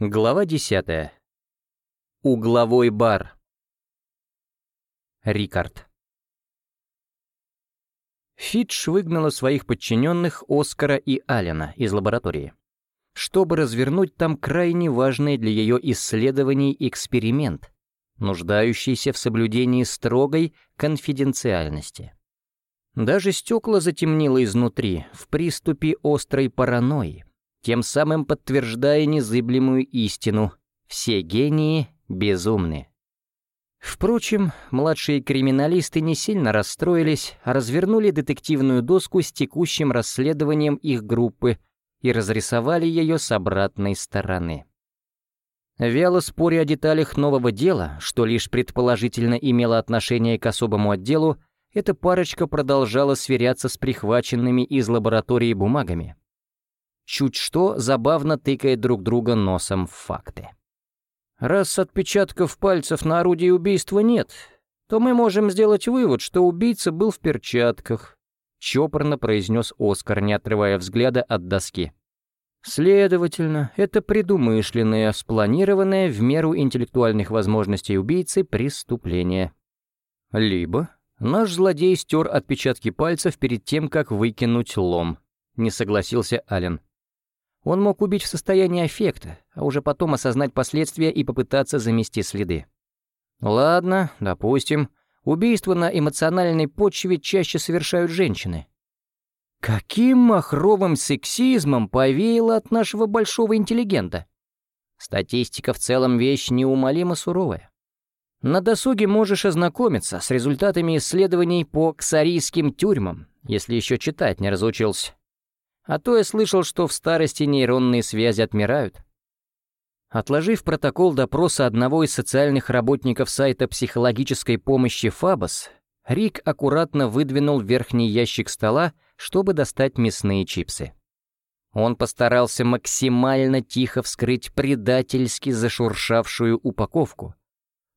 Глава 10. Угловой бар. Рикард. Фитч выгнала своих подчиненных Оскара и Алина из лаборатории, чтобы развернуть там крайне важный для ее исследований эксперимент, нуждающийся в соблюдении строгой конфиденциальности. Даже стекла затемнило изнутри, в приступе острой паранойи тем самым подтверждая незыблемую истину «все гении безумны». Впрочем, младшие криминалисты не сильно расстроились, а развернули детективную доску с текущим расследованием их группы и разрисовали ее с обратной стороны. Вяло споря о деталях нового дела, что лишь предположительно имело отношение к особому отделу, эта парочка продолжала сверяться с прихваченными из лаборатории бумагами, чуть что забавно тыкает друг друга носом в факты. Раз отпечатков пальцев на орудии убийства нет, то мы можем сделать вывод, что убийца был в перчатках, чопорно произнес Оскар, не отрывая взгляда от доски. Следовательно, это предумышленное, спланированное в меру интеллектуальных возможностей убийцы преступление. Либо наш злодей стер отпечатки пальцев перед тем, как выкинуть лом, не согласился Ален. Он мог убить в состоянии аффекта, а уже потом осознать последствия и попытаться замести следы. Ладно, допустим, убийства на эмоциональной почве чаще совершают женщины. Каким махровым сексизмом повеяло от нашего большого интеллигента? Статистика в целом вещь неумолимо суровая. На досуге можешь ознакомиться с результатами исследований по ксарийским тюрьмам, если еще читать не разучился. А то я слышал, что в старости нейронные связи отмирают. Отложив протокол допроса одного из социальных работников сайта психологической помощи Фабос, Рик аккуратно выдвинул верхний ящик стола, чтобы достать мясные чипсы. Он постарался максимально тихо вскрыть предательски зашуршавшую упаковку,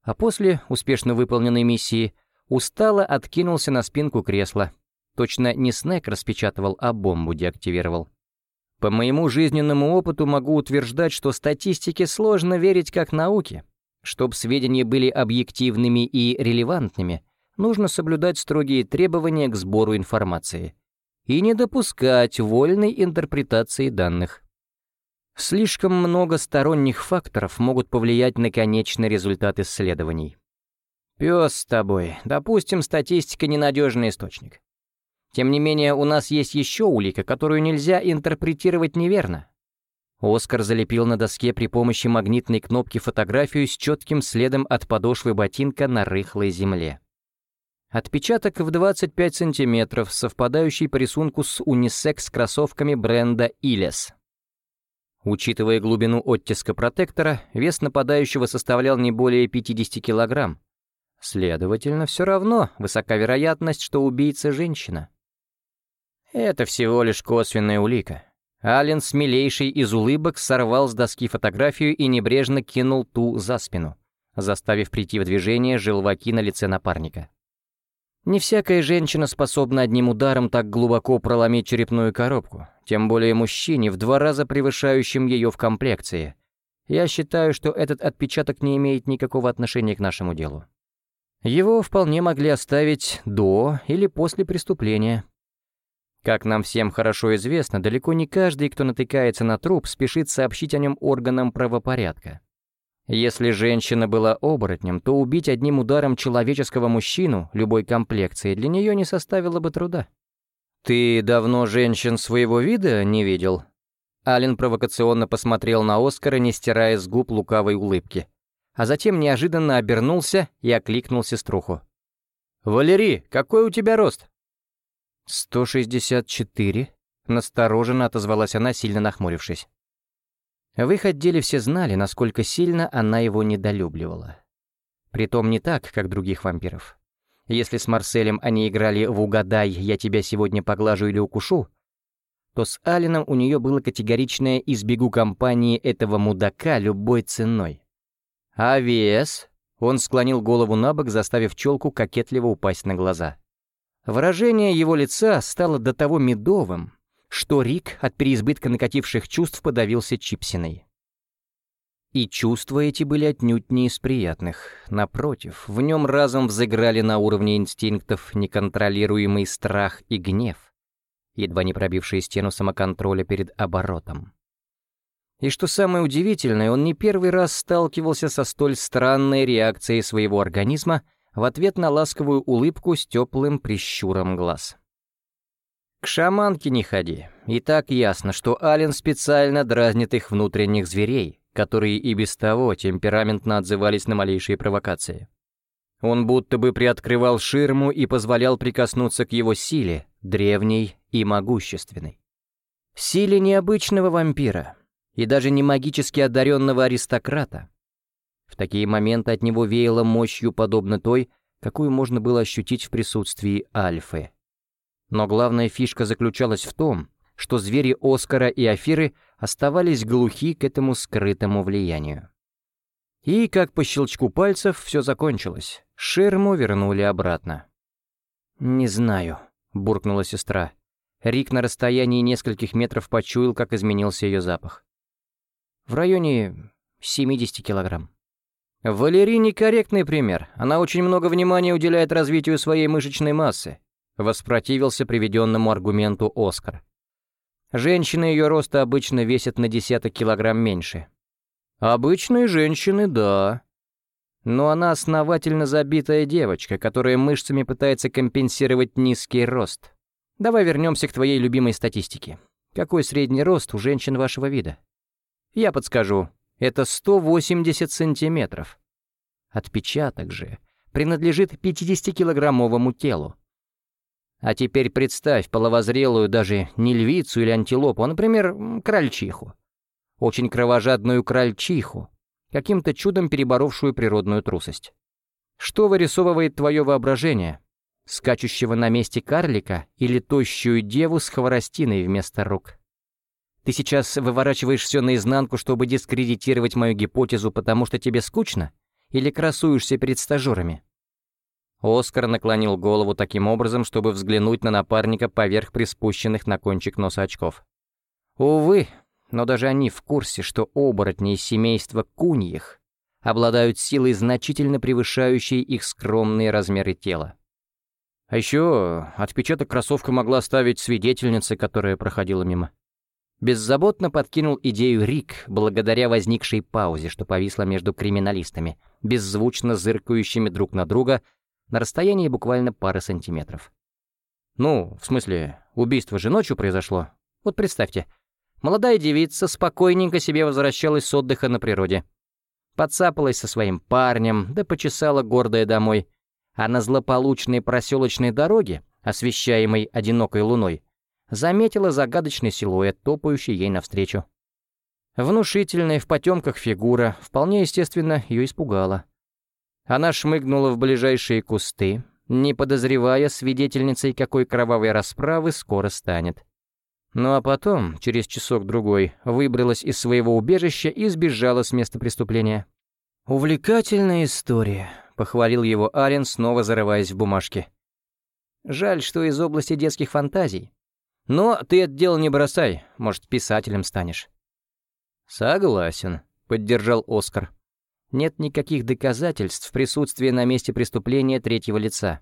а после успешно выполненной миссии устало откинулся на спинку кресла, Точно не снэк распечатывал, а бомбу деактивировал. По моему жизненному опыту могу утверждать, что статистике сложно верить как науке. Чтобы сведения были объективными и релевантными, нужно соблюдать строгие требования к сбору информации и не допускать вольной интерпретации данных. Слишком много сторонних факторов могут повлиять на конечный результат исследований. Пес с тобой. Допустим, статистика — ненадежный источник. Тем не менее, у нас есть еще улика, которую нельзя интерпретировать неверно. Оскар залепил на доске при помощи магнитной кнопки фотографию с четким следом от подошвы ботинка на рыхлой земле. Отпечаток в 25 сантиметров, совпадающий по рисунку с унисекс кроссовками бренда «Илес». Учитывая глубину оттиска протектора, вес нападающего составлял не более 50 килограмм. Следовательно, все равно высока вероятность, что убийца — женщина. Это всего лишь косвенная улика. Ален, смелейший из улыбок, сорвал с доски фотографию и небрежно кинул ту за спину, заставив прийти в движение желваки на лице напарника. Не всякая женщина способна одним ударом так глубоко проломить черепную коробку, тем более мужчине, в два раза превышающим ее в комплекции. Я считаю, что этот отпечаток не имеет никакого отношения к нашему делу. Его вполне могли оставить до или после преступления, как нам всем хорошо известно, далеко не каждый, кто натыкается на труп, спешит сообщить о нем органам правопорядка. Если женщина была оборотнем, то убить одним ударом человеческого мужчину любой комплекции для нее не составило бы труда. «Ты давно женщин своего вида не видел?» Ален провокационно посмотрел на Оскара, не стирая с губ лукавой улыбки, а затем неожиданно обернулся и окликнул сеструху. «Валерий, какой у тебя рост?» «Сто шестьдесят четыре», — настороженно отозвалась она, сильно нахмурившись. В их отделе все знали, насколько сильно она его недолюбливала. Притом не так, как других вампиров. Если с Марселем они играли в «Угадай, я тебя сегодня поглажу или укушу», то с Алином у нее было категоричное «избегу компании этого мудака любой ценой». А вес? Он склонил голову на бок, заставив челку кокетливо упасть на глаза. Выражение его лица стало до того медовым, что Рик от переизбытка накативших чувств подавился чипсиной. И чувства эти были отнюдь не из приятных. Напротив, в нем разом взыграли на уровне инстинктов неконтролируемый страх и гнев, едва не пробившие стену самоконтроля перед оборотом. И что самое удивительное, он не первый раз сталкивался со столь странной реакцией своего организма в ответ на ласковую улыбку с теплым прищуром глаз. К шаманке не ходи. И так ясно, что Ален специально дразнит их внутренних зверей, которые и без того темпераментно отзывались на малейшие провокации. Он будто бы приоткрывал ширму и позволял прикоснуться к его силе, древней и могущественной. Силе необычного вампира и даже не магически одаренного аристократа. В такие моменты от него веяло мощью, подобно той, какую можно было ощутить в присутствии Альфы. Но главная фишка заключалась в том, что звери Оскара и Афиры оставались глухи к этому скрытому влиянию. И, как по щелчку пальцев, все закончилось. Ширму вернули обратно. «Не знаю», — буркнула сестра. Рик на расстоянии нескольких метров почуял, как изменился ее запах. «В районе 70 килограмм». Валерий некорректный пример. Она очень много внимания уделяет развитию своей мышечной массы. Воспротивился приведенному аргументу Оскар. Женщины ее роста обычно весят на десяток килограмм меньше. Обычные женщины, да. Но она основательно забитая девочка, которая мышцами пытается компенсировать низкий рост. Давай вернемся к твоей любимой статистике. Какой средний рост у женщин вашего вида? Я подскажу. Это 180 сантиметров. Отпечаток же принадлежит 50-килограммовому телу. А теперь представь половозрелую даже не львицу или антилопу, а, например, крольчиху. Очень кровожадную крольчиху, каким-то чудом переборовшую природную трусость. Что вырисовывает твое воображение? Скачущего на месте карлика или тощую деву с хворостиной вместо рук? Ты сейчас выворачиваешь все наизнанку, чтобы дискредитировать мою гипотезу, потому что тебе скучно? Или красуешься перед стажерами? Оскар наклонил голову таким образом, чтобы взглянуть на напарника поверх приспущенных на кончик носа очков. Увы, но даже они в курсе, что оборотни из семейства куньих обладают силой, значительно превышающей их скромные размеры тела. А еще отпечаток кроссовка могла ставить свидетельница, которая проходила мимо. Беззаботно подкинул идею Рик, благодаря возникшей паузе, что повисла между криминалистами, беззвучно зыркающими друг на друга на расстоянии буквально пары сантиметров. Ну, в смысле, убийство же ночью произошло. Вот представьте, молодая девица спокойненько себе возвращалась с отдыха на природе. Подцапалась со своим парнем, да почесала гордая домой. А на злополучной проселочной дороге, освещаемой одинокой луной, заметила загадочный силуэт, топающий ей навстречу. Внушительная в потемках фигура, вполне естественно, ее испугала. Она шмыгнула в ближайшие кусты, не подозревая свидетельницей, какой кровавой расправы скоро станет. Ну а потом, через часок-другой, выбралась из своего убежища и сбежала с места преступления. «Увлекательная история», — похвалил его Арен, снова зарываясь в бумажки. «Жаль, что из области детских фантазий. Но ты это дело не бросай, может, писателем станешь». «Согласен», — поддержал Оскар нет никаких доказательств присутствия на месте преступления третьего лица.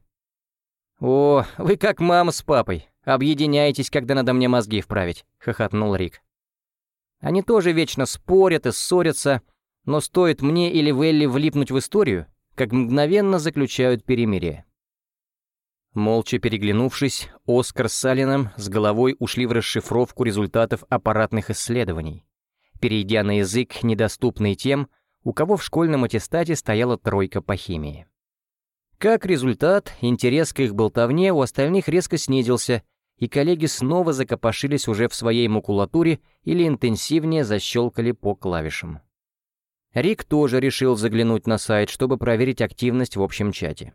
«О, вы как мама с папой, объединяетесь, когда надо мне мозги вправить», — хохотнул Рик. «Они тоже вечно спорят и ссорятся, но стоит мне или Велли влипнуть в историю, как мгновенно заключают перемирие». Молча переглянувшись, Оскар с Салином с головой ушли в расшифровку результатов аппаратных исследований, перейдя на язык, недоступный тем, у кого в школьном аттестате стояла тройка по химии. Как результат, интерес к их болтовне у остальных резко снизился, и коллеги снова закопошились уже в своей макулатуре или интенсивнее защелкали по клавишам. Рик тоже решил заглянуть на сайт, чтобы проверить активность в общем чате.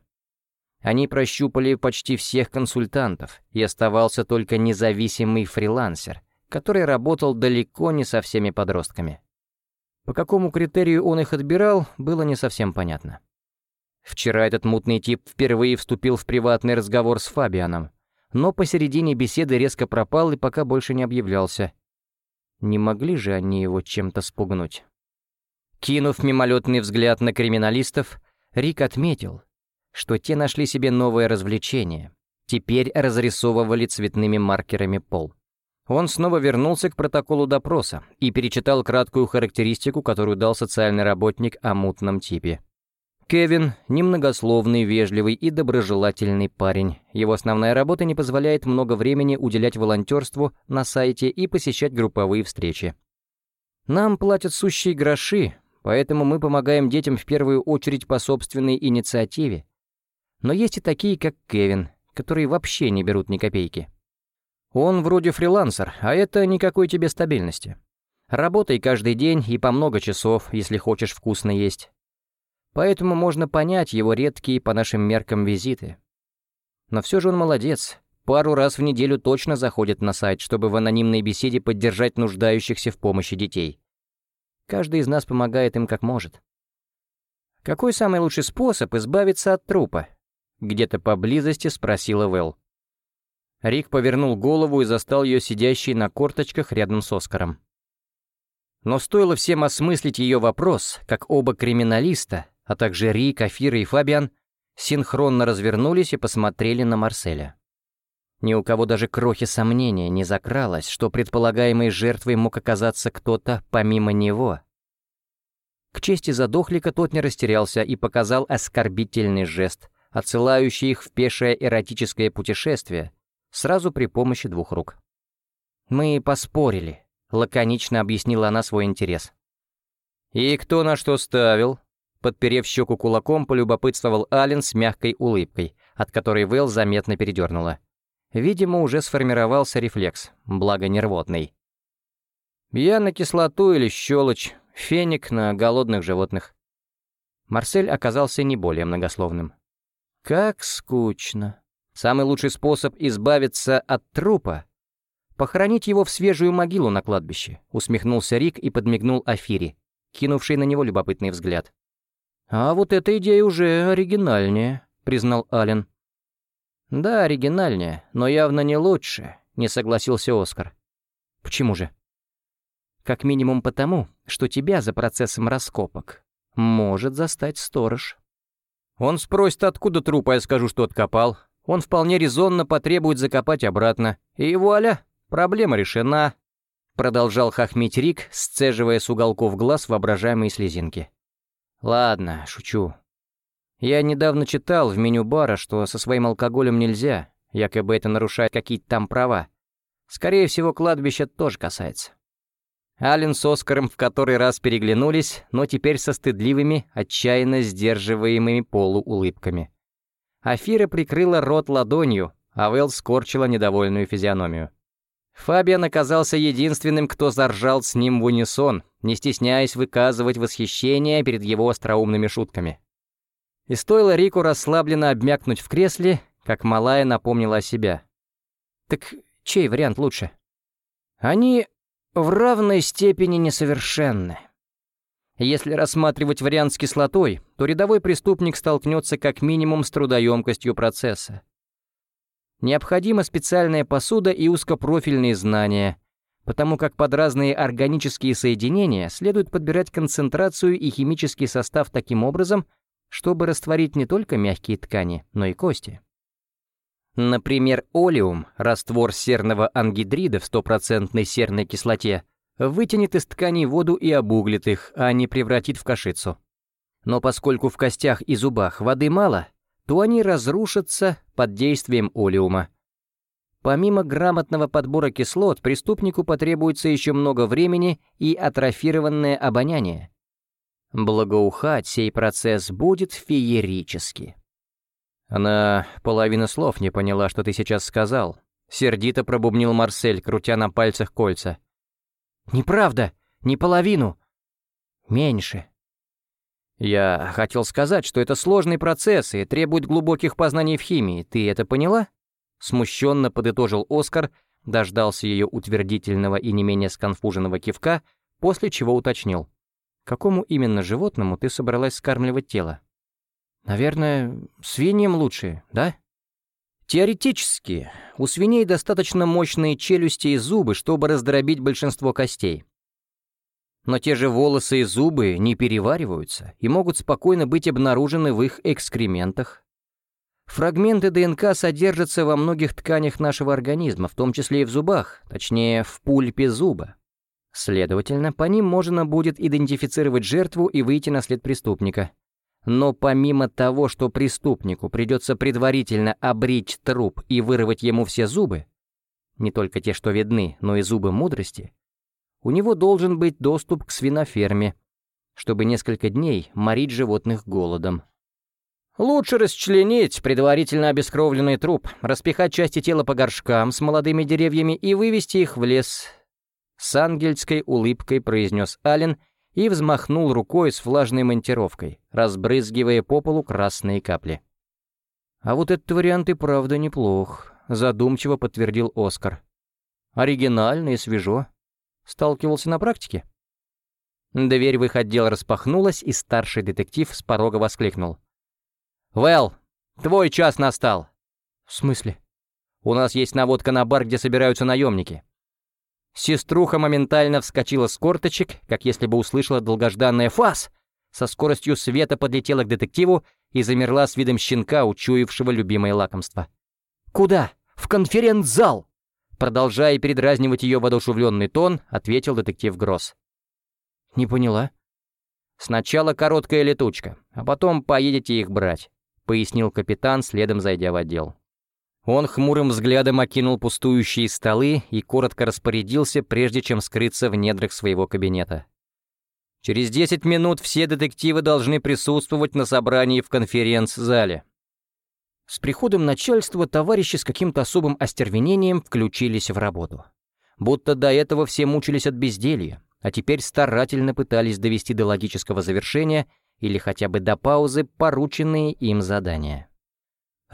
Они прощупали почти всех консультантов, и оставался только независимый фрилансер, который работал далеко не со всеми подростками. По какому критерию он их отбирал, было не совсем понятно. Вчера этот мутный тип впервые вступил в приватный разговор с Фабианом, но посередине беседы резко пропал и пока больше не объявлялся. Не могли же они его чем-то спугнуть? Кинув мимолетный взгляд на криминалистов, Рик отметил, что те нашли себе новое развлечение. Теперь разрисовывали цветными маркерами пол. Он снова вернулся к протоколу допроса и перечитал краткую характеристику, которую дал социальный работник о мутном типе. Кевин — немногословный, вежливый и доброжелательный парень. Его основная работа не позволяет много времени уделять волонтерству на сайте и посещать групповые встречи. Нам платят сущие гроши, поэтому мы помогаем детям в первую очередь по собственной инициативе. Но есть и такие, как Кевин, которые вообще не берут ни копейки. Он вроде фрилансер, а это никакой тебе стабильности. Работай каждый день и по много часов, если хочешь вкусно есть. Поэтому можно понять его редкие по нашим меркам визиты. Но все же он молодец. Пару раз в неделю точно заходит на сайт, чтобы в анонимной беседе поддержать нуждающихся в помощи детей. Каждый из нас помогает им как может. Какой самый лучший способ избавиться от трупа? Где-то поблизости спросила Вэл. Рик повернул голову и застал ее сидящей на корточках рядом с Оскаром. Но стоило всем осмыслить ее вопрос, как оба криминалиста, а также Рик, Афира и Фабиан, синхронно развернулись и посмотрели на Марселя. Ни у кого даже крохи сомнения не закралось, что предполагаемой жертвой мог оказаться кто-то помимо него. К чести задохлика тот не растерялся и показал оскорбительный жест, отсылающий их в пешее эротическое путешествие, сразу при помощи двух рук. «Мы поспорили», — лаконично объяснила она свой интерес. «И кто на что ставил?» Подперев щеку кулаком, полюбопытствовал Ален с мягкой улыбкой, от которой Вэл заметно передернула. Видимо, уже сформировался рефлекс, благо нервотный. «Я на кислоту или щелочь, феник на голодных животных». Марсель оказался не более многословным. «Как скучно», Самый лучший способ избавиться от трупа — похоронить его в свежую могилу на кладбище, усмехнулся Рик и подмигнул Афире, кинувший на него любопытный взгляд. «А вот эта идея уже оригинальнее», — признал Ален. «Да, оригинальнее, но явно не лучше», — не согласился Оскар. «Почему же?» «Как минимум потому, что тебя за процессом раскопок может застать сторож». «Он спросит, откуда труп, а я скажу, что откопал он вполне резонно потребует закопать обратно. И вуаля, проблема решена. Продолжал хохмить Рик, сцеживая с уголков глаз воображаемые слезинки. Ладно, шучу. Я недавно читал в меню бара, что со своим алкоголем нельзя, якобы это нарушает какие-то там права. Скорее всего, кладбище тоже касается. Ален с Оскаром в который раз переглянулись, но теперь со стыдливыми, отчаянно сдерживаемыми полуулыбками. Афира прикрыла рот ладонью, а Вэл скорчила недовольную физиономию. Фабиан оказался единственным, кто заржал с ним в унисон, не стесняясь выказывать восхищение перед его остроумными шутками. И стоило Рику расслабленно обмякнуть в кресле, как малая напомнила о себя. «Так чей вариант лучше?» «Они в равной степени несовершенны», если рассматривать вариант с кислотой, то рядовой преступник столкнется как минимум с трудоемкостью процесса. Необходима специальная посуда и узкопрофильные знания, потому как под разные органические соединения следует подбирать концентрацию и химический состав таким образом, чтобы растворить не только мягкие ткани, но и кости. Например, олеум, раствор серного ангидрида в стопроцентной серной кислоте, вытянет из тканей воду и обуглит их, а не превратит в кашицу. Но поскольку в костях и зубах воды мало, то они разрушатся под действием олеума. Помимо грамотного подбора кислот, преступнику потребуется еще много времени и атрофированное обоняние. Благоухать сей процесс будет феерически. Она половину слов не поняла, что ты сейчас сказал. Сердито пробубнил Марсель, крутя на пальцах кольца. «Неправда, не половину. Меньше». «Я хотел сказать, что это сложный процесс и требует глубоких познаний в химии. Ты это поняла?» Смущенно подытожил Оскар, дождался ее утвердительного и не менее сконфуженного кивка, после чего уточнил. «Какому именно животному ты собралась скармливать тело?» «Наверное, свиньям лучше, да?» Теоретически, у свиней достаточно мощные челюсти и зубы, чтобы раздробить большинство костей. Но те же волосы и зубы не перевариваются и могут спокойно быть обнаружены в их экскрементах. Фрагменты ДНК содержатся во многих тканях нашего организма, в том числе и в зубах, точнее, в пульпе зуба. Следовательно, по ним можно будет идентифицировать жертву и выйти на след преступника. Но помимо того, что преступнику придется предварительно обрить труп и вырвать ему все зубы, не только те, что видны, но и зубы мудрости, у него должен быть доступ к свиноферме, чтобы несколько дней морить животных голодом. Лучше расчленить предварительно обескровленный труп, распихать части тела по горшкам с молодыми деревьями и вывести их в лес. С ангельской улыбкой произнес Ален и взмахнул рукой с влажной монтировкой, разбрызгивая по полу красные капли. «А вот этот вариант и правда неплох», — задумчиво подтвердил Оскар. «Оригинально и свежо. Сталкивался на практике?» Дверь в их отдел распахнулась, и старший детектив с порога воскликнул. «Вэл, твой час настал!» «В смысле?» «У нас есть наводка на бар, где собираются наемники». Сеструха моментально вскочила с корточек, как если бы услышала долгожданное «фас!» Со скоростью света подлетела к детективу и замерла с видом щенка, учуявшего любимое лакомство. «Куда? В конференц-зал!» Продолжая передразнивать ее воодушевленный тон, ответил детектив Гросс. «Не поняла?» «Сначала короткая летучка, а потом поедете их брать. — пояснил капитан, следом зайдя в отдел. Он хмурым взглядом окинул пустующие столы и коротко распорядился, прежде чем скрыться в недрах своего кабинета. Через 10 минут все детективы должны присутствовать на собрании в конференц-зале. С приходом начальства товарищи с каким-то особым остервенением включились в работу. Будто до этого все мучились от безделья, а теперь старательно пытались довести до логического завершения или хотя бы до паузы порученные им задания.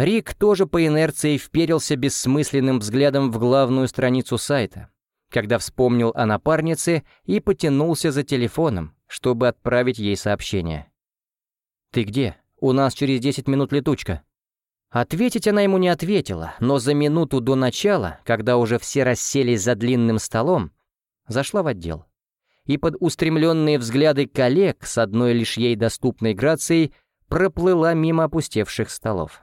Рик тоже по инерции вперился бессмысленным взглядом в главную страницу сайта, когда вспомнил о напарнице и потянулся за телефоном, чтобы отправить ей сообщение. «Ты где? У нас через 10 минут летучка». Ответить она ему не ответила, но за минуту до начала, когда уже все расселись за длинным столом, зашла в отдел и под устремленные взгляды коллег с одной лишь ей доступной грацией проплыла мимо опустевших столов.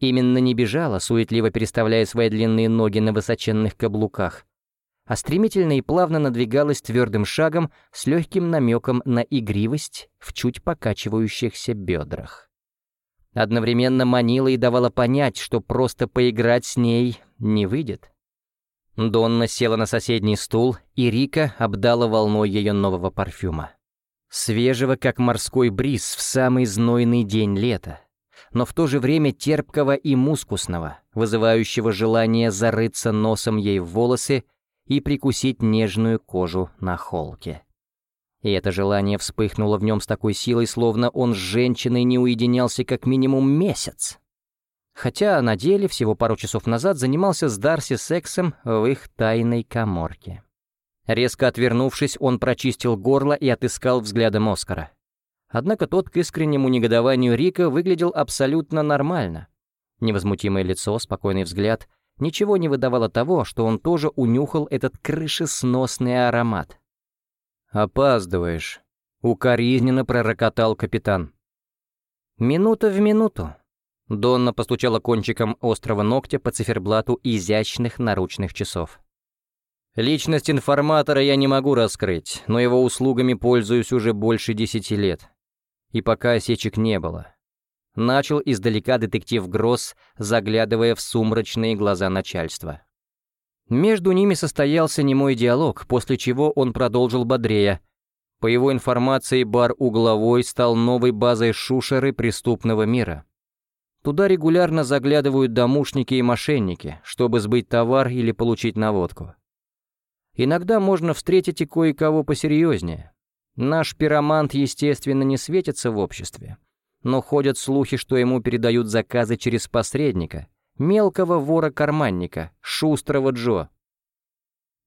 Именно не бежала, суетливо переставляя свои длинные ноги на высоченных каблуках, а стремительно и плавно надвигалась твердым шагом с легким намеком на игривость в чуть покачивающихся бедрах. Одновременно манила и давала понять, что просто поиграть с ней не выйдет. Донна села на соседний стул, и Рика обдала волной ее нового парфюма. Свежего, как морской бриз в самый знойный день лета, но в то же время терпкого и мускусного, вызывающего желание зарыться носом ей в волосы и прикусить нежную кожу на холке. И это желание вспыхнуло в нем с такой силой, словно он с женщиной не уединялся как минимум месяц хотя на деле всего пару часов назад занимался с Дарси сексом в их тайной коморке. Резко отвернувшись, он прочистил горло и отыскал взглядом Оскара. Однако тот к искреннему негодованию Рика выглядел абсолютно нормально. Невозмутимое лицо, спокойный взгляд — ничего не выдавало того, что он тоже унюхал этот крышесносный аромат. «Опаздываешь», — укоризненно пророкотал капитан. «Минута в минуту», Донна постучала кончиком острого ногтя по циферблату изящных наручных часов. «Личность информатора я не могу раскрыть, но его услугами пользуюсь уже больше десяти лет. И пока осечек не было». Начал издалека детектив Гросс, заглядывая в сумрачные глаза начальства. Между ними состоялся немой диалог, после чего он продолжил бодрее. По его информации, бар «Угловой» стал новой базой шушеры преступного мира. Туда регулярно заглядывают домушники и мошенники, чтобы сбыть товар или получить наводку. Иногда можно встретить и кое-кого посерьезнее. Наш пиромант, естественно, не светится в обществе. Но ходят слухи, что ему передают заказы через посредника, мелкого вора-карманника, шустрого Джо.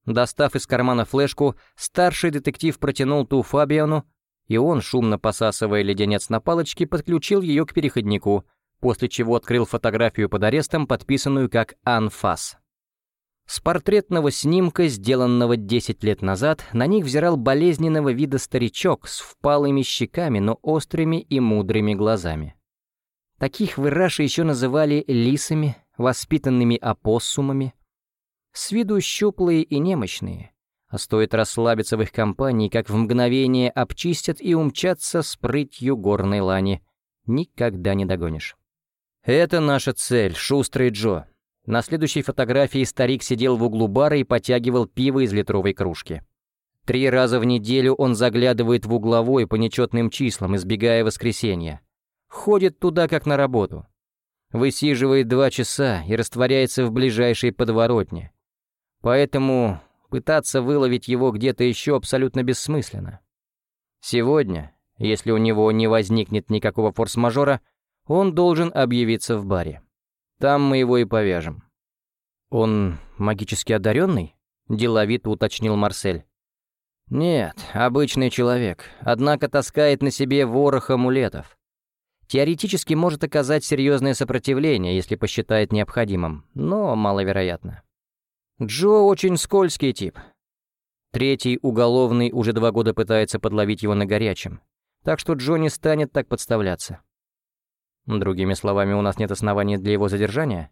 Достав из кармана флешку, старший детектив протянул ту Фабиану, и он, шумно посасывая леденец на палочке, подключил ее к переходнику, после чего открыл фотографию под арестом, подписанную как «Анфас». С портретного снимка, сделанного 10 лет назад, на них взирал болезненного вида старичок с впалыми щеками, но острыми и мудрыми глазами. Таких в Ираше еще называли лисами, воспитанными опоссумами. С виду щуплые и немощные, а стоит расслабиться в их компании, как в мгновение обчистят и умчатся с прытью горной лани. Никогда не догонишь. «Это наша цель, шустрый Джо», на следующей фотографии старик сидел в углу бара и потягивал пиво из литровой кружки. Три раза в неделю он заглядывает в угловой по нечетным числам, избегая воскресенья. Ходит туда, как на работу. Высиживает два часа и растворяется в ближайшей подворотне. Поэтому пытаться выловить его где-то еще абсолютно бессмысленно. Сегодня, если у него не возникнет никакого форс-мажора, он должен объявиться в баре. Там мы его и повяжем». «Он магически одаренный?» — деловито уточнил Марсель. «Нет, обычный человек, однако таскает на себе ворох амулетов. Теоретически может оказать серьезное сопротивление, если посчитает необходимым, но маловероятно. Джо очень скользкий тип. Третий уголовный уже два года пытается подловить его на горячем, так что Джо не станет так подставляться. Другими словами, у нас нет оснований для его задержания?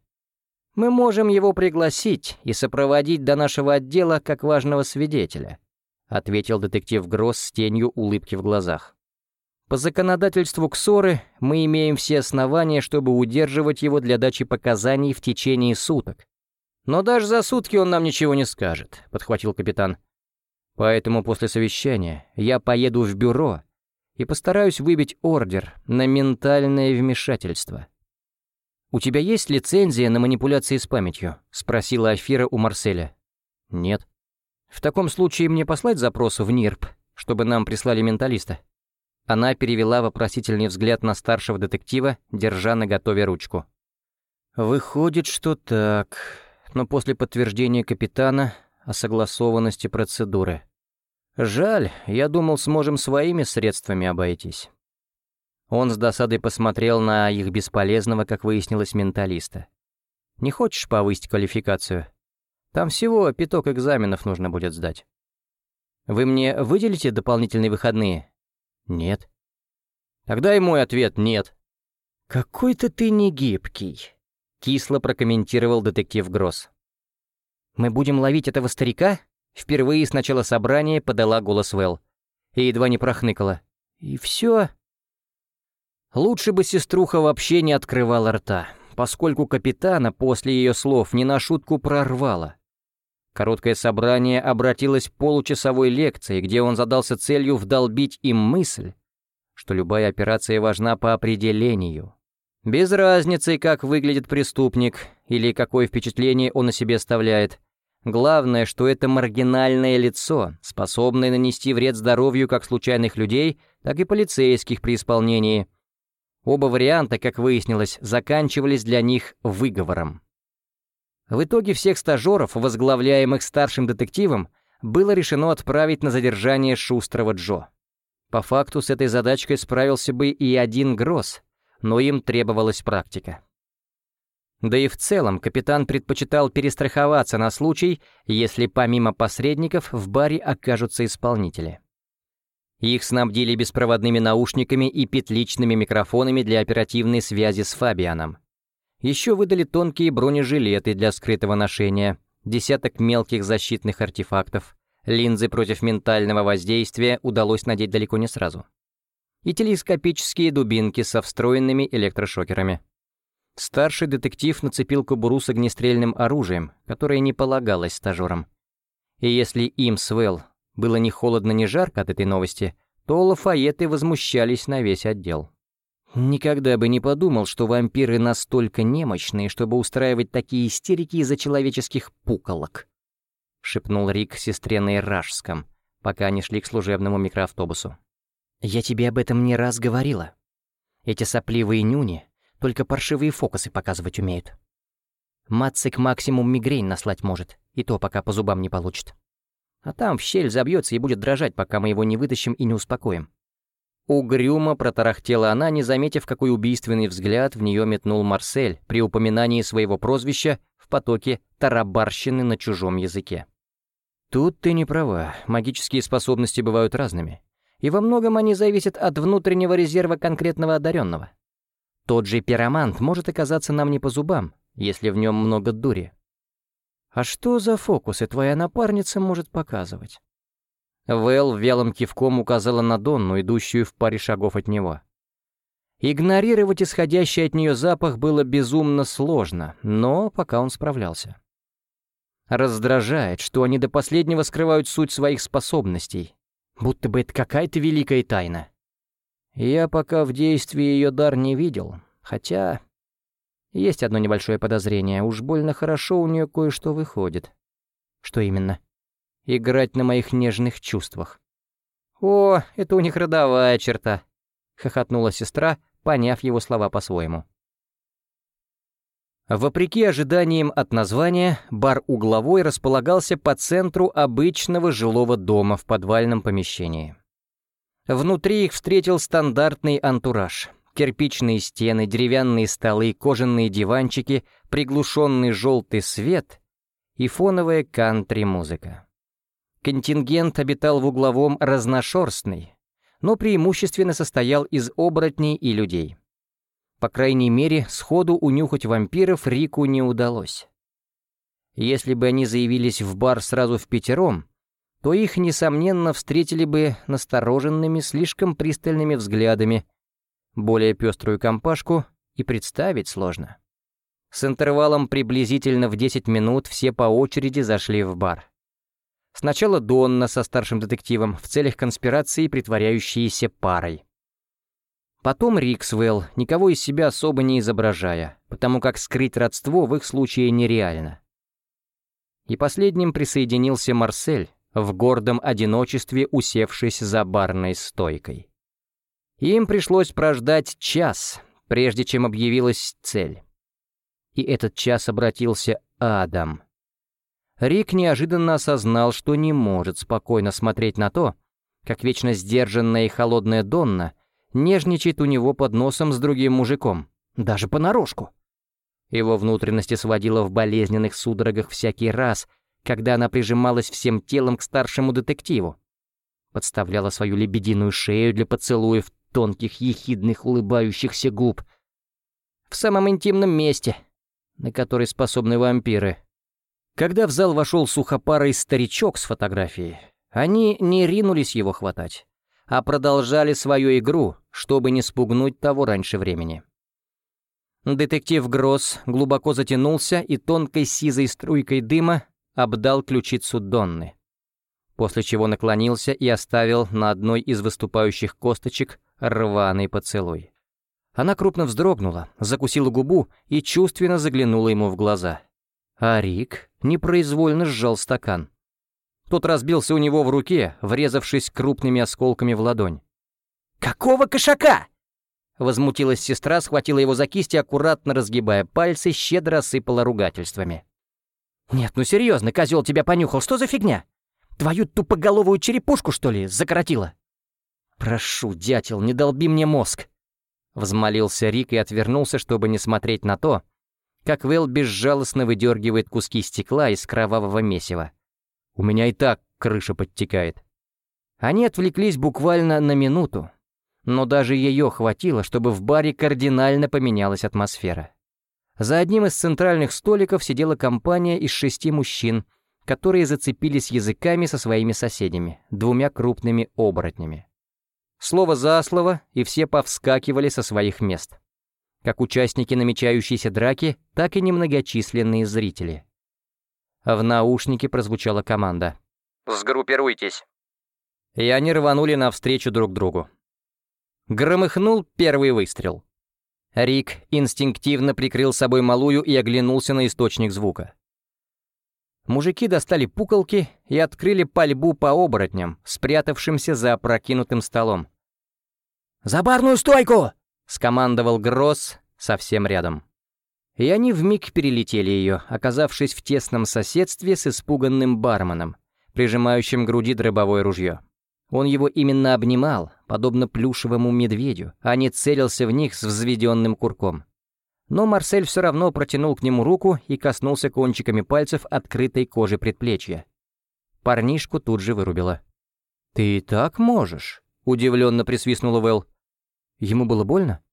Мы можем его пригласить и сопроводить до нашего отдела как важного свидетеля», ответил детектив Гросс с тенью улыбки в глазах. «По законодательству Ксоры мы имеем все основания, чтобы удерживать его для дачи показаний в течение суток. Но даже за сутки он нам ничего не скажет», — подхватил капитан. «Поэтому после совещания я поеду в бюро и постараюсь выбить ордер на ментальное вмешательство. «У тебя есть лицензия на манипуляции с памятью?» — спросила Афира у Марселя. «Нет». «В таком случае мне послать запрос в НИРП, чтобы нам прислали менталиста?» Она перевела вопросительный взгляд на старшего детектива, держа на готове ручку. «Выходит, что так, но после подтверждения капитана о согласованности процедуры». Жаль, я думал, сможем своими средствами обойтись. Он с досадой посмотрел на их бесполезного, как выяснилось, менталиста. Не хочешь повысить квалификацию? Там всего пяток экзаменов нужно будет сдать. Вы мне выделите дополнительные выходные? Нет. Тогда и мой ответ нет. Какой-то ты негибкий, кисло прокомментировал детектив Гросс. Мы будем ловить этого старика? Впервые с начала собрания подала голос Вэл. И едва не прохныкала. «И все?» Лучше бы сеструха вообще не открывала рта, поскольку капитана после ее слов не на шутку прорвало. Короткое собрание обратилось получасовой лекцией, где он задался целью вдолбить им мысль, что любая операция важна по определению. Без разницы, как выглядит преступник или какое впечатление он о себе оставляет, Главное, что это маргинальное лицо, способное нанести вред здоровью как случайных людей, так и полицейских при исполнении. Оба варианта, как выяснилось, заканчивались для них выговором. В итоге всех стажеров, возглавляемых старшим детективом, было решено отправить на задержание шустрого Джо. По факту с этой задачкой справился бы и один Гросс, но им требовалась практика. Да и в целом капитан предпочитал перестраховаться на случай, если помимо посредников в баре окажутся исполнители. Их снабдили беспроводными наушниками и петличными микрофонами для оперативной связи с Фабианом. Еще выдали тонкие бронежилеты для скрытого ношения, десяток мелких защитных артефактов, линзы против ментального воздействия удалось надеть далеко не сразу. И телескопические дубинки со встроенными электрошокерами. Старший детектив нацепил кобуру с огнестрельным оружием, которое не полагалось стажерам. И если им с Вэл было ни холодно, ни жарко от этой новости, то Лафаеты возмущались на весь отдел. Никогда бы не подумал, что вампиры настолько немощные, чтобы устраивать такие истерики из-за человеческих пуколок. Шепнул Рик сестре на Иражском, пока они шли к служебному микроавтобусу. «Я тебе об этом не раз говорила. Эти сопливые нюни только паршивые фокусы показывать умеют. Мацик максимум мигрень наслать может, и то пока по зубам не получит. А там в щель забьется и будет дрожать, пока мы его не вытащим и не успокоим. Угрюмо протарахтела она, не заметив, какой убийственный взгляд в нее метнул Марсель при упоминании своего прозвища в потоке тарабарщины на чужом языке. Тут ты не права, магические способности бывают разными. И во многом они зависят от внутреннего резерва конкретного одаренного. Тот же пиромант может оказаться нам не по зубам, если в нем много дури. А что за фокусы твоя напарница может показывать? Вэл вялым кивком указала на Донну, идущую в паре шагов от него. Игнорировать исходящий от нее запах было безумно сложно, но пока он справлялся. Раздражает, что они до последнего скрывают суть своих способностей, будто бы это какая-то великая тайна. Я пока в действии ее дар не видел, хотя... Есть одно небольшое подозрение, уж больно хорошо у нее кое-что выходит. Что именно? Играть на моих нежных чувствах. «О, это у них родовая черта», — хохотнула сестра, поняв его слова по-своему. Вопреки ожиданиям от названия, бар «Угловой» располагался по центру обычного жилого дома в подвальном помещении. Внутри их встретил стандартный антураж. Кирпичные стены, деревянные столы, кожаные диванчики, приглушенный желтый свет и фоновая кантри-музыка. Контингент обитал в угловом разношерстный, но преимущественно состоял из оборотней и людей. По крайней мере, сходу унюхать вампиров Рику не удалось. Если бы они заявились в бар сразу в пятером, то их, несомненно, встретили бы настороженными, слишком пристальными взглядами. Более пеструю компашку и представить сложно. С интервалом приблизительно в 10 минут все по очереди зашли в бар. Сначала Донна со старшим детективом в целях конспирации, притворяющиеся парой. Потом Риксвелл, никого из себя особо не изображая, потому как скрыть родство в их случае нереально. И последним присоединился Марсель, в гордом одиночестве усевшись за барной стойкой. Им пришлось прождать час, прежде чем объявилась цель. И этот час обратился Адам. Рик неожиданно осознал, что не может спокойно смотреть на то, как вечно сдержанная и холодная Донна нежничает у него под носом с другим мужиком, даже понарошку. Его внутренности сводило в болезненных судорогах всякий раз — когда она прижималась всем телом к старшему детективу. Подставляла свою лебединую шею для поцелуев тонких, ехидных, улыбающихся губ. В самом интимном месте, на который способны вампиры. Когда в зал вошел сухопарый старичок с фотографией, они не ринулись его хватать, а продолжали свою игру, чтобы не спугнуть того раньше времени. Детектив Гросс глубоко затянулся и тонкой сизой струйкой дыма обдал ключицу Донны, после чего наклонился и оставил на одной из выступающих косточек рваный поцелуй. Она крупно вздрогнула, закусила губу и чувственно заглянула ему в глаза. А Рик непроизвольно сжал стакан. Тот разбился у него в руке, врезавшись крупными осколками в ладонь. «Какого кошака?» Возмутилась сестра, схватила его за кисть и, аккуратно разгибая пальцы, щедро осыпала ругательствами. «Нет, ну серьезно, козел тебя понюхал, что за фигня? Твою тупоголовую черепушку, что ли, закоротила?» «Прошу, дятел, не долби мне мозг!» Взмолился Рик и отвернулся, чтобы не смотреть на то, как Вэл безжалостно выдергивает куски стекла из кровавого месива. «У меня и так крыша подтекает». Они отвлеклись буквально на минуту, но даже ее хватило, чтобы в баре кардинально поменялась атмосфера. За одним из центральных столиков сидела компания из шести мужчин, которые зацепились языками со своими соседями, двумя крупными оборотнями. Слово за слово, и все повскакивали со своих мест. Как участники намечающейся драки, так и немногочисленные зрители. В наушнике прозвучала команда. «Сгруппируйтесь». И они рванули навстречу друг другу. Громыхнул первый выстрел. Рик инстинктивно прикрыл собой малую и оглянулся на источник звука. Мужики достали пуколки и открыли пальбу по оборотням, спрятавшимся за опрокинутым столом. «За барную стойку!» — скомандовал Гросс совсем рядом. И они вмиг перелетели ее, оказавшись в тесном соседстве с испуганным барменом, прижимающим к груди дробовое ружье. Он его именно обнимал, подобно плюшевому медведю, а не целился в них с взведенным курком. Но Марсель все равно протянул к нему руку и коснулся кончиками пальцев открытой кожи предплечья. Парнишку тут же вырубило. «Ты и так можешь?» — удивленно присвистнула Вэл. «Ему было больно?»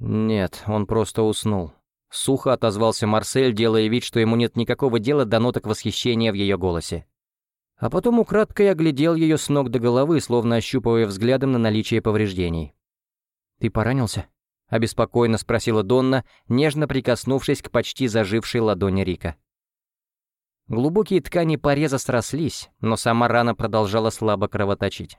«Нет, он просто уснул». Сухо отозвался Марсель, делая вид, что ему нет никакого дела до ноток восхищения в ее голосе. А потом украдкой оглядел ее с ног до головы, словно ощупывая взглядом на наличие повреждений. «Ты поранился?» — обеспокоенно спросила Донна, нежно прикоснувшись к почти зажившей ладони Рика. Глубокие ткани пореза срослись, но сама рана продолжала слабо кровоточить.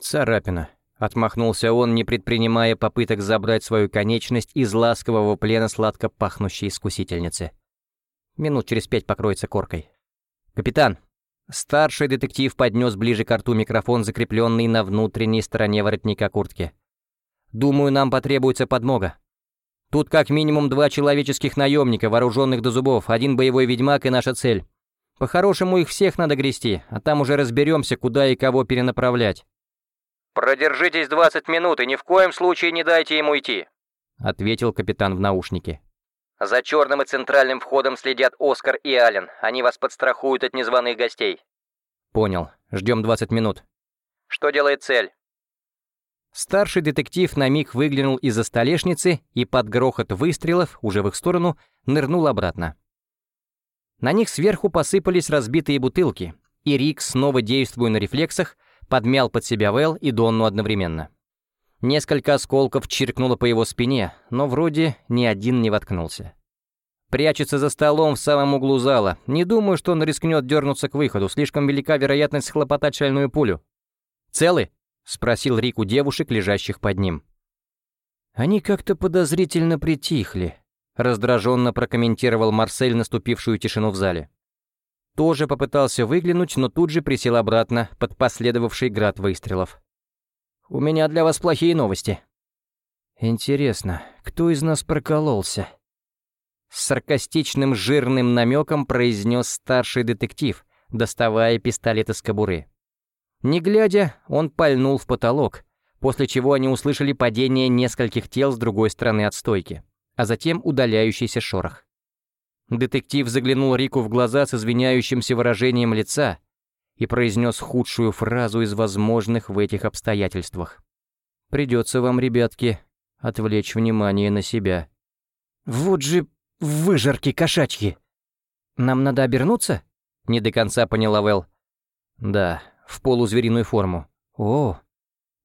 «Царапина», — отмахнулся он, не предпринимая попыток забрать свою конечность из ласкового плена сладко пахнущей искусительницы. Минут через пять покроется коркой. «Капитан!» Старший детектив поднес ближе к рту микрофон, закрепленный на внутренней стороне воротника куртки. «Думаю, нам потребуется подмога. Тут как минимум два человеческих наемника, вооруженных до зубов, один боевой ведьмак и наша цель. По-хорошему их всех надо грести, а там уже разберемся, куда и кого перенаправлять». «Продержитесь 20 минут и ни в коем случае не дайте ему идти», — ответил капитан в наушнике. «За черным и центральным входом следят Оскар и Ален. Они вас подстрахуют от незваных гостей». «Понял. Ждем 20 минут». «Что делает цель?» Старший детектив на миг выглянул из-за столешницы и под грохот выстрелов, уже в их сторону, нырнул обратно. На них сверху посыпались разбитые бутылки, и Рик, снова действуя на рефлексах, подмял под себя Вэл и Донну одновременно. Несколько осколков чиркнуло по его спине, но вроде ни один не воткнулся. Прячется за столом в самом углу зала. Не думаю, что он рискнет дернуться к выходу, слишком велика вероятность схлопотать шальную пулю. «Целы?» — спросил Рик у девушек, лежащих под ним. «Они как-то подозрительно притихли», — раздраженно прокомментировал Марсель наступившую тишину в зале. Тоже попытался выглянуть, но тут же присел обратно под последовавший град выстрелов. «У меня для вас плохие новости». «Интересно, кто из нас прокололся?» С саркастичным жирным намеком произнес старший детектив, доставая пистолет из кобуры. Не глядя, он пальнул в потолок, после чего они услышали падение нескольких тел с другой стороны от стойки, а затем удаляющийся шорох. Детектив заглянул Рику в глаза с извиняющимся выражением лица и произнес худшую фразу из возможных в этих обстоятельствах. «Придется вам, ребятки, отвлечь внимание на себя». «Вот же выжарки кошачьи!» «Нам надо обернуться?» — не до конца поняла Вэл. «Да, в полузвериную форму. О,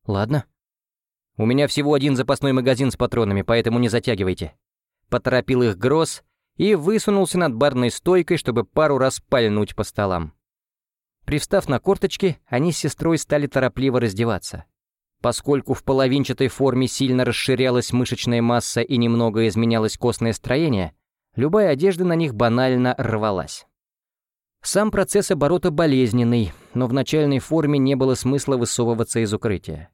ладно. У меня всего один запасной магазин с патронами, поэтому не затягивайте. Поторопил их Гросс и высунулся над барной стойкой, чтобы пару раз пальнуть по столам. Привстав на корточки, они с сестрой стали торопливо раздеваться. Поскольку в половинчатой форме сильно расширялась мышечная масса и немного изменялось костное строение, любая одежда на них банально рвалась. Сам процесс оборота болезненный, но в начальной форме не было смысла высовываться из укрытия.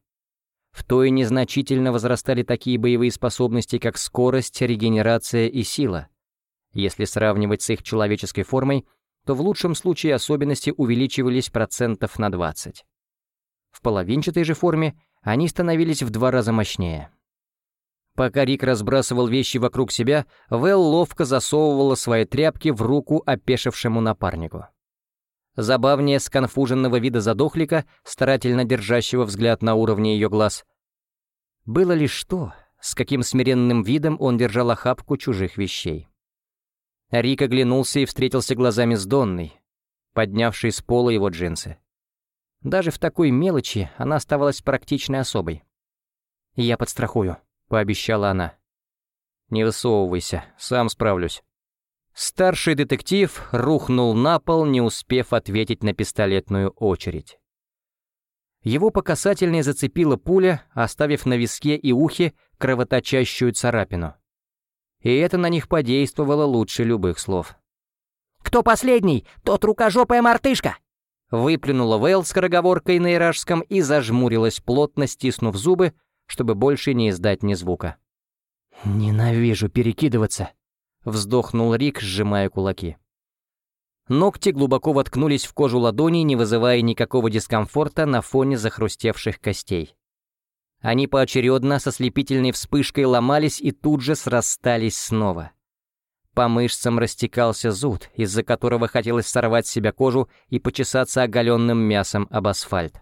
В той незначительно возрастали такие боевые способности, как скорость, регенерация и сила. Если сравнивать с их человеческой формой, то в лучшем случае особенности увеличивались процентов на 20. В половинчатой же форме они становились в два раза мощнее. Пока Рик разбрасывал вещи вокруг себя, Вэл ловко засовывала свои тряпки в руку опешившему напарнику. Забавнее сконфуженного вида задохлика, старательно держащего взгляд на уровне ее глаз. Было лишь то, с каким смиренным видом он держал охапку чужих вещей. Рик оглянулся и встретился глазами с Донной, поднявшей с пола его джинсы. Даже в такой мелочи она оставалась практичной особой. «Я подстрахую», пообещала она. «Не высовывайся, сам справлюсь». Старший детектив рухнул на пол, не успев ответить на пистолетную очередь. Его по касательной зацепила пуля, оставив на виске и ухе кровоточащую царапину. И это на них подействовало лучше любых слов. «Кто последний, тот рукожопая мартышка!» Выплюнула Вейл скороговоркой на иражском и зажмурилась, плотно стиснув зубы, чтобы больше не издать ни звука. «Ненавижу перекидываться», — вздохнул Рик, сжимая кулаки. Ногти глубоко воткнулись в кожу ладоней, не вызывая никакого дискомфорта на фоне захрустевших костей. Они поочередно со слепительной вспышкой ломались и тут же срастались снова. По мышцам растекался зуд, из-за которого хотелось сорвать с себя кожу и почесаться оголенным мясом об асфальт.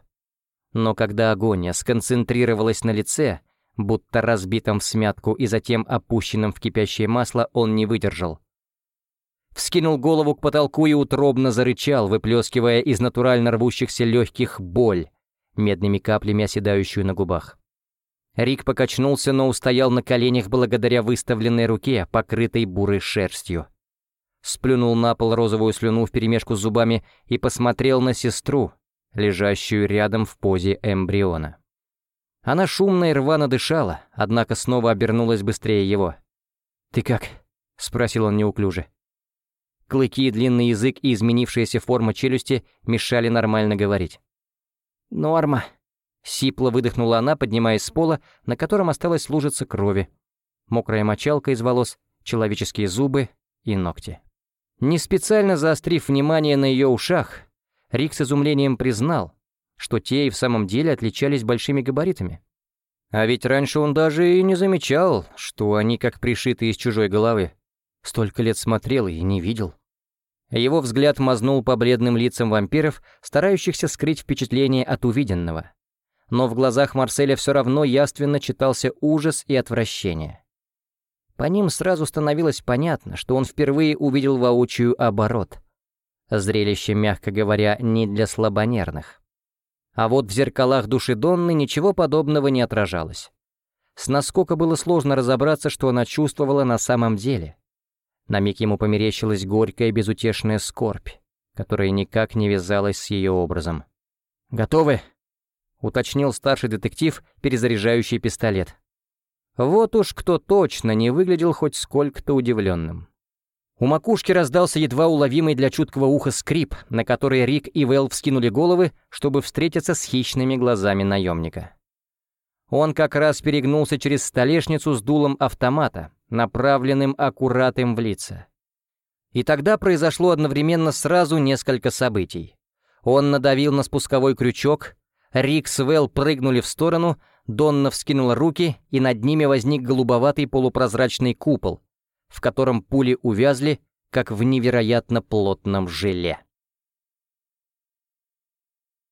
Но когда агония сконцентрировалась на лице, будто разбитом в смятку и затем опущенном в кипящее масло, он не выдержал. Вскинул голову к потолку и утробно зарычал, выплескивая из натурально рвущихся легких боль, медными каплями оседающую на губах. Рик покачнулся, но устоял на коленях благодаря выставленной руке, покрытой бурой шерстью. Сплюнул на пол розовую слюну вперемешку с зубами и посмотрел на сестру, лежащую рядом в позе эмбриона. Она шумно и рвано дышала, однако снова обернулась быстрее его. «Ты как?» — спросил он неуклюже. Клыки, длинный язык и изменившаяся форма челюсти мешали нормально говорить. «Норма», Сипло выдохнула она, поднимаясь с пола, на котором осталась лужица крови. Мокрая мочалка из волос, человеческие зубы и ногти. Не специально заострив внимание на ее ушах, Рик с изумлением признал, что те и в самом деле отличались большими габаритами. А ведь раньше он даже и не замечал, что они как пришиты из чужой головы. Столько лет смотрел и не видел. Его взгляд мазнул по бледным лицам вампиров, старающихся скрыть впечатление от увиденного но в глазах Марселя все равно яственно читался ужас и отвращение. По ним сразу становилось понятно, что он впервые увидел воочию оборот. Зрелище, мягко говоря, не для слабонервных. А вот в зеркалах души Донны ничего подобного не отражалось. С насколько было сложно разобраться, что она чувствовала на самом деле. На миг ему померещилась горькая безутешная скорбь, которая никак не вязалась с ее образом. «Готовы?» — уточнил старший детектив, перезаряжающий пистолет. Вот уж кто точно не выглядел хоть сколько-то удивленным. У макушки раздался едва уловимый для чуткого уха скрип, на который Рик и Вэл вскинули головы, чтобы встретиться с хищными глазами наемника. Он как раз перегнулся через столешницу с дулом автомата, направленным аккуратным в лица. И тогда произошло одновременно сразу несколько событий. Он надавил на спусковой крючок, Рик с Вэл прыгнули в сторону, Донна вскинула руки, и над ними возник голубоватый полупрозрачный купол, в котором пули увязли, как в невероятно плотном желе.